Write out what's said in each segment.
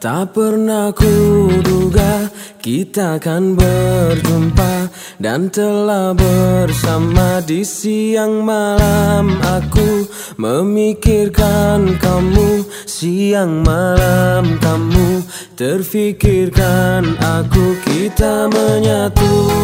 Tak pernah kuduga kita akan berjumpa Dan telah bersama di siang malam. Aku memikirkan kamu Siang malam kamu terfikirkan aku Kita menyatu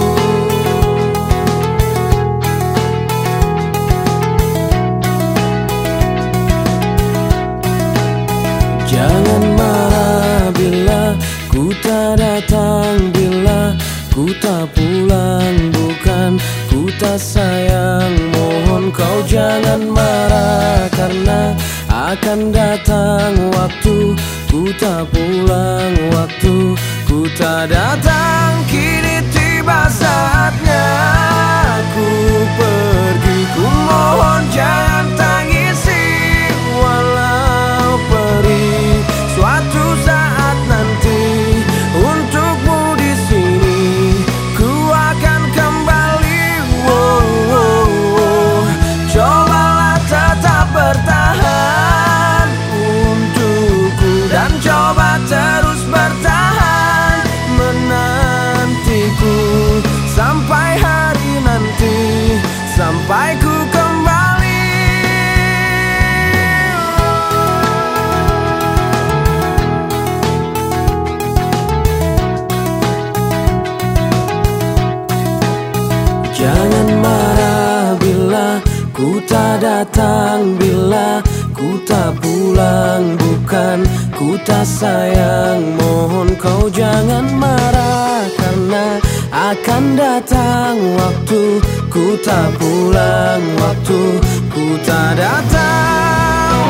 ku tak datang Bila ku tak pulang Bukan? Ku tak sayang Mohon kau jangan marah Karena akan datang waktu Ku tak pulang waktu Ku tak datang Sampai ku kembali. Jangan marah bila ku tak datang Bila ku tak pulang Bukan ku tak sayang. Mohon kau jangan marah Karena akan datang waktu Ku tak pulang waktu Ku tak datang.